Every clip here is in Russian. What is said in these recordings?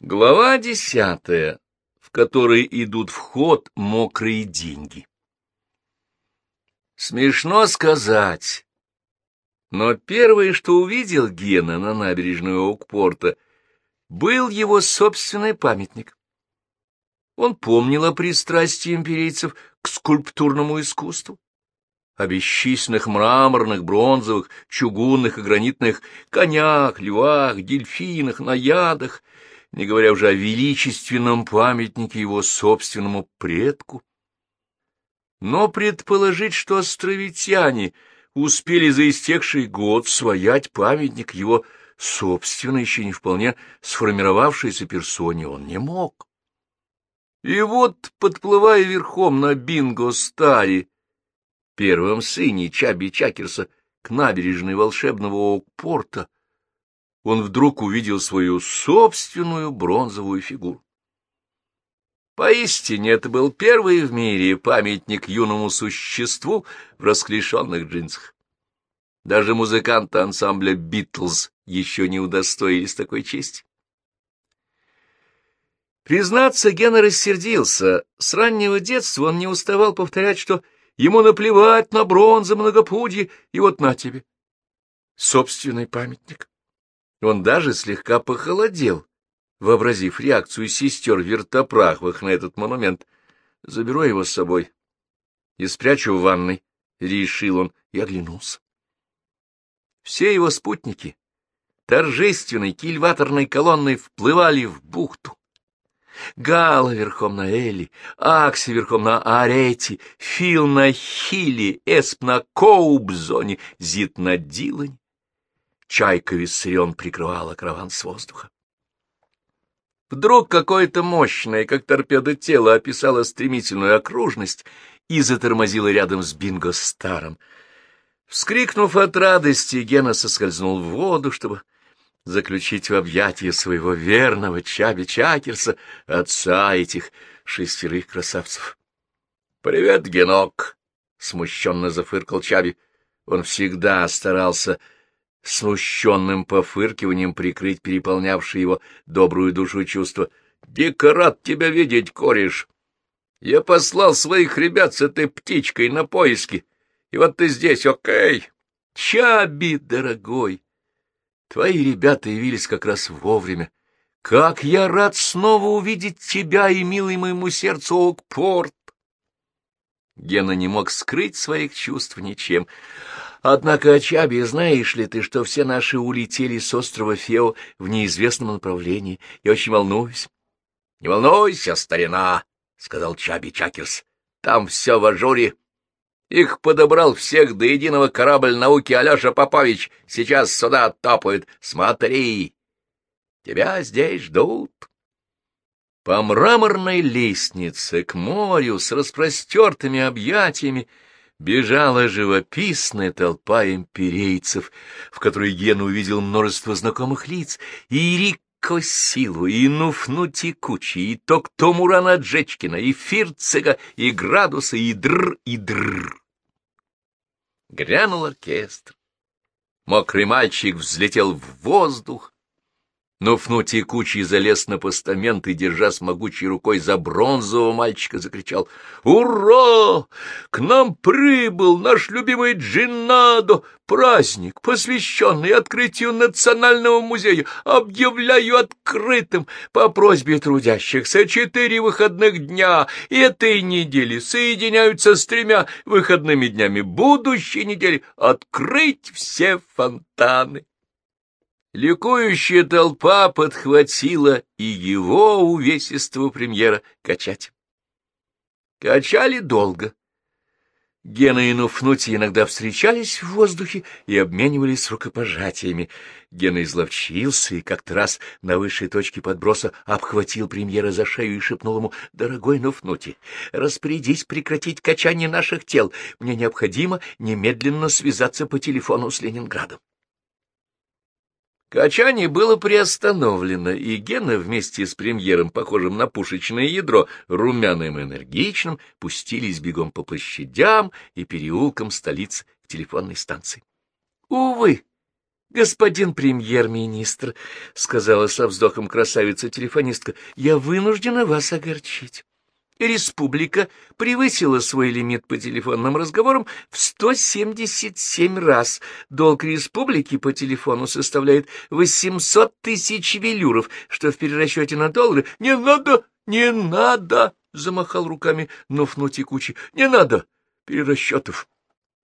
Глава десятая, в которой идут в ход мокрые деньги. Смешно сказать, но первое, что увидел Гена на набережной Окпорта, был его собственный памятник. Он помнил о пристрастии империйцев к скульптурному искусству, о бесчисленных мраморных, бронзовых, чугунных и гранитных конях, львах, дельфинах, наядах, не говоря уже о величественном памятнике его собственному предку. Но предположить, что островитяне успели за истекший год своять памятник его собственной, еще не вполне сформировавшейся персоне, он не мог. И вот, подплывая верхом на Бинго-Старе, первом сыне Чаби Чакерса, к набережной волшебного Окпорта, он вдруг увидел свою собственную бронзовую фигуру. Поистине это был первый в мире памятник юному существу в расклешенных джинсах. Даже музыканты ансамбля «Битлз» еще не удостоились такой чести. Признаться, Гена рассердился. С раннего детства он не уставал повторять, что ему наплевать на бронзы многопудье, и вот на тебе. Собственный памятник. Он даже слегка похолодел, вообразив реакцию сестер Вертопраховых на этот монумент. Заберу его с собой и спрячу в ванной, — решил он и оглянулся. Все его спутники торжественной кильваторной колонной вплывали в бухту. Гала верхом на Элли, Акси верхом на Арете, Фил на Хиле, Эсп на Коубзоне, Зит на Дилане. Чайка виссарион прикрывала караван с воздуха. Вдруг какое-то мощное, как торпеда тело, описало стремительную окружность и затормозило рядом с Бинго Старом. Вскрикнув от радости, Гена соскользнул в воду, чтобы заключить в объятия своего верного Чаби Чакерса, отца этих шестерых красавцев. — Привет, Генок! — смущенно зафыркал Чаби. Он всегда старался смущенным пофыркиванием прикрыть переполнявшее его добрую душу чувство. — Дико рад тебя видеть, кореш! Я послал своих ребят с этой птичкой на поиски, и вот ты здесь, окей? Чаби, дорогой! Твои ребята явились как раз вовремя. Как я рад снова увидеть тебя и милый моему сердцу Окпорт! Гена не мог скрыть своих чувств ничем. Однако, Чаби, знаешь ли ты, что все наши улетели с острова Фео в неизвестном направлении? Я очень волнуюсь. — Не волнуйся, старина, — сказал Чаби Чакерс. — Там все в ажуре. Их подобрал всех до единого корабль науки Алеша Попович. Сейчас сюда топает. Смотри, тебя здесь ждут. По мраморной лестнице к морю с распростертыми объятиями бежала живописная толпа имперейцев, в которой Ген увидел множество знакомых лиц, и Рико Силу, и Нуфнути Кучи, и Токтомурана Джечкина, и Фирцега, и Градуса, и Др, и Др. Грянул оркестр. Мокрый мальчик взлетел в воздух, но Фнутий Кучий залез на постамент и, держа с могучей рукой за бронзового мальчика, закричал «Ура! К нам прибыл наш любимый Джиннадо! Праздник, посвященный открытию Национального музея! Объявляю открытым по просьбе трудящихся четыре выходных дня этой недели соединяются с тремя выходными днями будущей недели открыть все фонтаны!» Ликующая толпа подхватила и его увесистого премьера качать. Качали долго. Гена и Нуфнути иногда встречались в воздухе и обменивались рукопожатиями. Гена изловчился и как-то раз на высшей точке подброса обхватил премьера за шею и шепнул ему, «Дорогой Нуфнути, распорядись прекратить качание наших тел. Мне необходимо немедленно связаться по телефону с Ленинградом». Качание было приостановлено, и Гена вместе с премьером, похожим на пушечное ядро, румяным и энергичным, пустились бегом по площадям и переулкам столиц к телефонной станции. Увы, «Господин премьер-министр», — сказала со вздохом красавица-телефонистка, — «я вынуждена вас огорчить. Республика превысила свой лимит по телефонным разговорам в 177 раз. Долг республики по телефону составляет 800 тысяч велюров, что в перерасчете на доллары «Не надо, не надо!» — замахал руками Нуфну текучий. «Не надо перерасчетов!»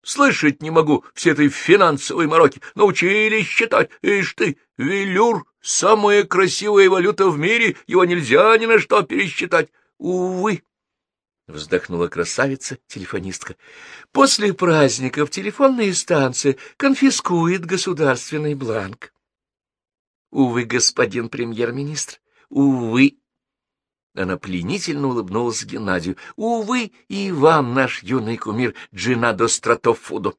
Слышать не могу все этой финансовой мороки. Научились считать. Ишь ты, велюр — самая красивая валюта в мире, его нельзя ни на что пересчитать. Увы, — вздохнула красавица-телефонистка, — после праздников телефонная станция конфискует государственный бланк. Увы, господин премьер-министр, увы. Она пленительно улыбнулась Геннадию. Увы, и вам, наш юный кумир Джинадо Стратофудо.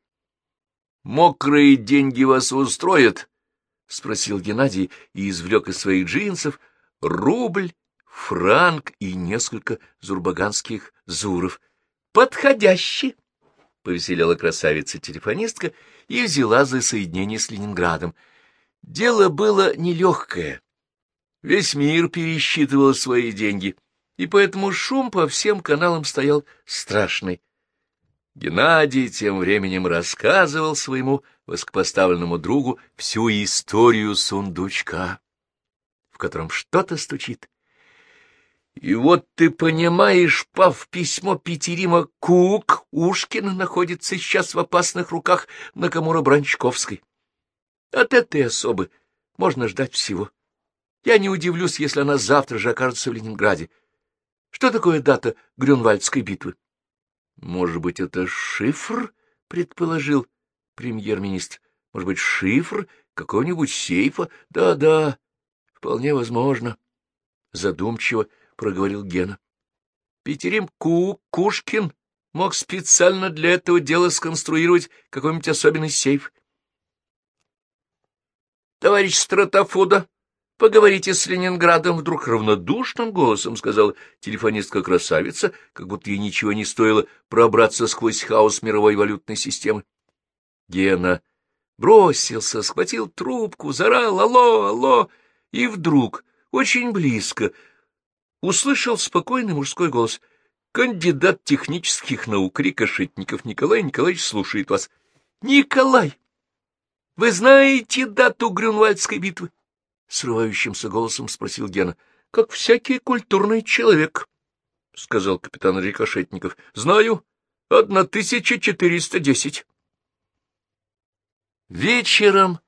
— Мокрые деньги вас устроят? — спросил Геннадий и извлек из своих джинсов рубль франк и несколько зурбаганских зуров. «Подходящий!» — повеселела красавица-телефонистка и взяла за соединение с Ленинградом. Дело было нелегкое. Весь мир пересчитывал свои деньги, и поэтому шум по всем каналам стоял страшный. Геннадий тем временем рассказывал своему высокопоставленному другу всю историю сундучка, в котором что-то стучит, и вот ты понимаешь, пав письмо Петерима Кук, Ушкин находится сейчас в опасных руках Накамура Бранчковской. От этой особы можно ждать всего. Я не удивлюсь, если она завтра же окажется в Ленинграде. Что такое дата Грюнвальдской битвы? Может быть, это шифр, предположил премьер-министр. Может быть, шифр какого-нибудь сейфа? Да-да, вполне возможно. Задумчиво проговорил Гена. Петерим Ку Кушкин мог специально для этого дела сконструировать какой-нибудь особенный сейф. Товарищ Стратофуда, поговорите с Ленинградом, вдруг равнодушным голосом сказала телефонистка-красавица, как будто ей ничего не стоило пробраться сквозь хаос мировой валютной системы. Гена бросился, схватил трубку, зарал «Алло, алло!» и вдруг, очень близко, услышал спокойный мужской голос. «Кандидат технических наук Рикошетников Николай Николаевич слушает вас». «Николай, вы знаете дату Грюнвальдской битвы?» Срывающимся голосом спросил Гена. «Как всякий культурный человек», — сказал капитан Рикошетников. «Знаю. Одна тысяча четыреста десять». Вечером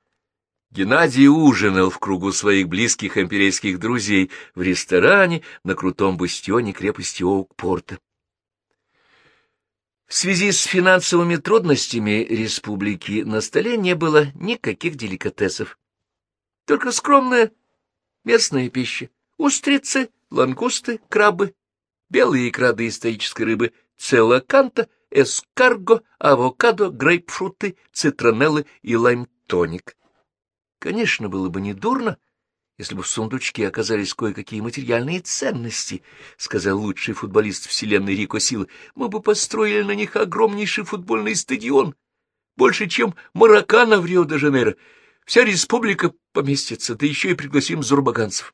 Геннадий ужинал в кругу своих близких империйских друзей в ресторане на крутом бастионе крепости Оукпорта. В связи с финансовыми трудностями республики на столе не было никаких деликатесов. Только скромная местная пища — устрицы, лангусты, крабы, белые икра доисторической рыбы, целоканта, эскарго, авокадо, грейпфруты, цитронеллы и лайм-тоник. Конечно, было бы недурно, если бы в сундучке оказались кое-какие материальные ценности, — сказал лучший футболист вселенной Рико Силы. Мы бы построили на них огромнейший футбольный стадион, больше, чем Маракана в Рио-де-Жанейро. Вся республика поместится, да еще и пригласим зурбаганцев.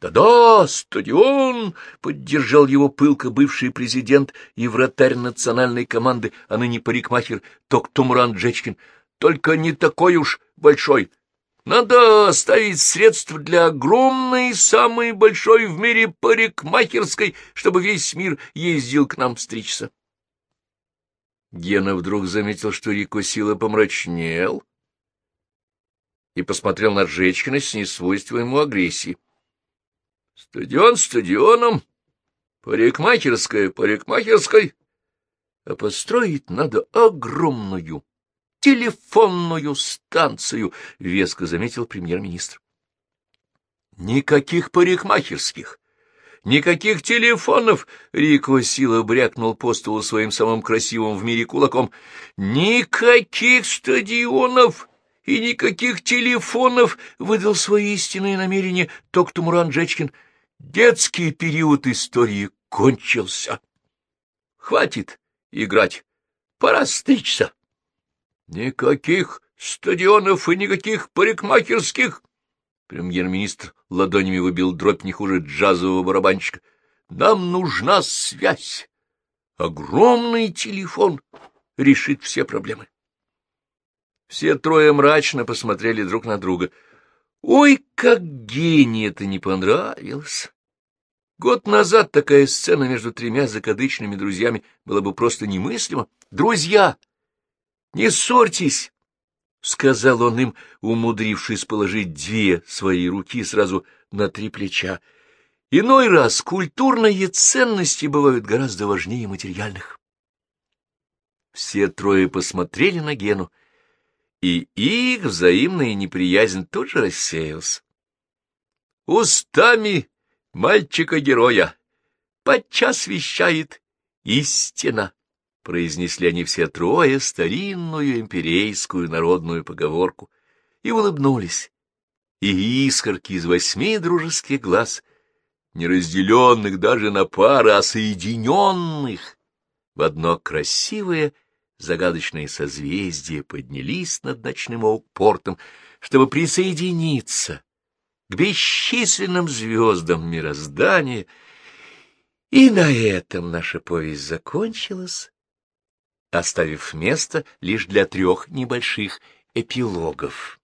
«Да-да, стадион!» — поддержал его пылко бывший президент и вратарь национальной команды, а ныне парикмахер Токтумран Джечкин. «Только не такой уж большой, надо оставить средства для огромной, самой большой в мире парикмахерской, чтобы весь мир ездил к нам стричься. Гена вдруг заметил, что Рико Сила помрачнел и посмотрел на Джечкина с несвойственной ему агрессией. Стадион стадионом, парикмахерская парикмахерской, а построить надо огромную, телефонную станцию, — веско заметил премьер-министр. Никаких парикмахерских, никаких телефонов, — Рико Сила брякнул по столу своим самым красивым в мире кулаком. Никаких стадионов и никаких телефонов, — выдал свои истинные намерения Токтумуран Джечкин. Детский период истории кончился. Хватит играть, пора стричься. Никаких стадионов и никаких парикмахерских. Премьер-министр ладонями выбил дробь не хуже джазового барабанщика. Нам нужна связь. Огромный телефон решит все проблемы. Все трое мрачно посмотрели друг на друга. Ой, как гений это не понравилось! Год назад такая сцена между тремя закадычными друзьями была бы просто немыслима. Друзья, не ссорьтесь! — сказал он им, умудрившись положить две свои руки сразу на три плеча. Иной раз культурные ценности бывают гораздо важнее материальных. Все трое посмотрели на Гену, и их взаимная неприязнь тут же рассеялась. Устами мальчика-героя подчас вещает истина произнесли они все трое старинную имперейскую народную поговорку и улыбнулись. И искорки из восьми дружеских глаз, не разделенных даже на пары, а соединенных в одно красивое загадочное созвездие, поднялись над ночным портом, чтобы присоединиться к бесчисленным звездам мироздания, и на этом наша повесть закончилась оставив место лишь для трех небольших эпилогов.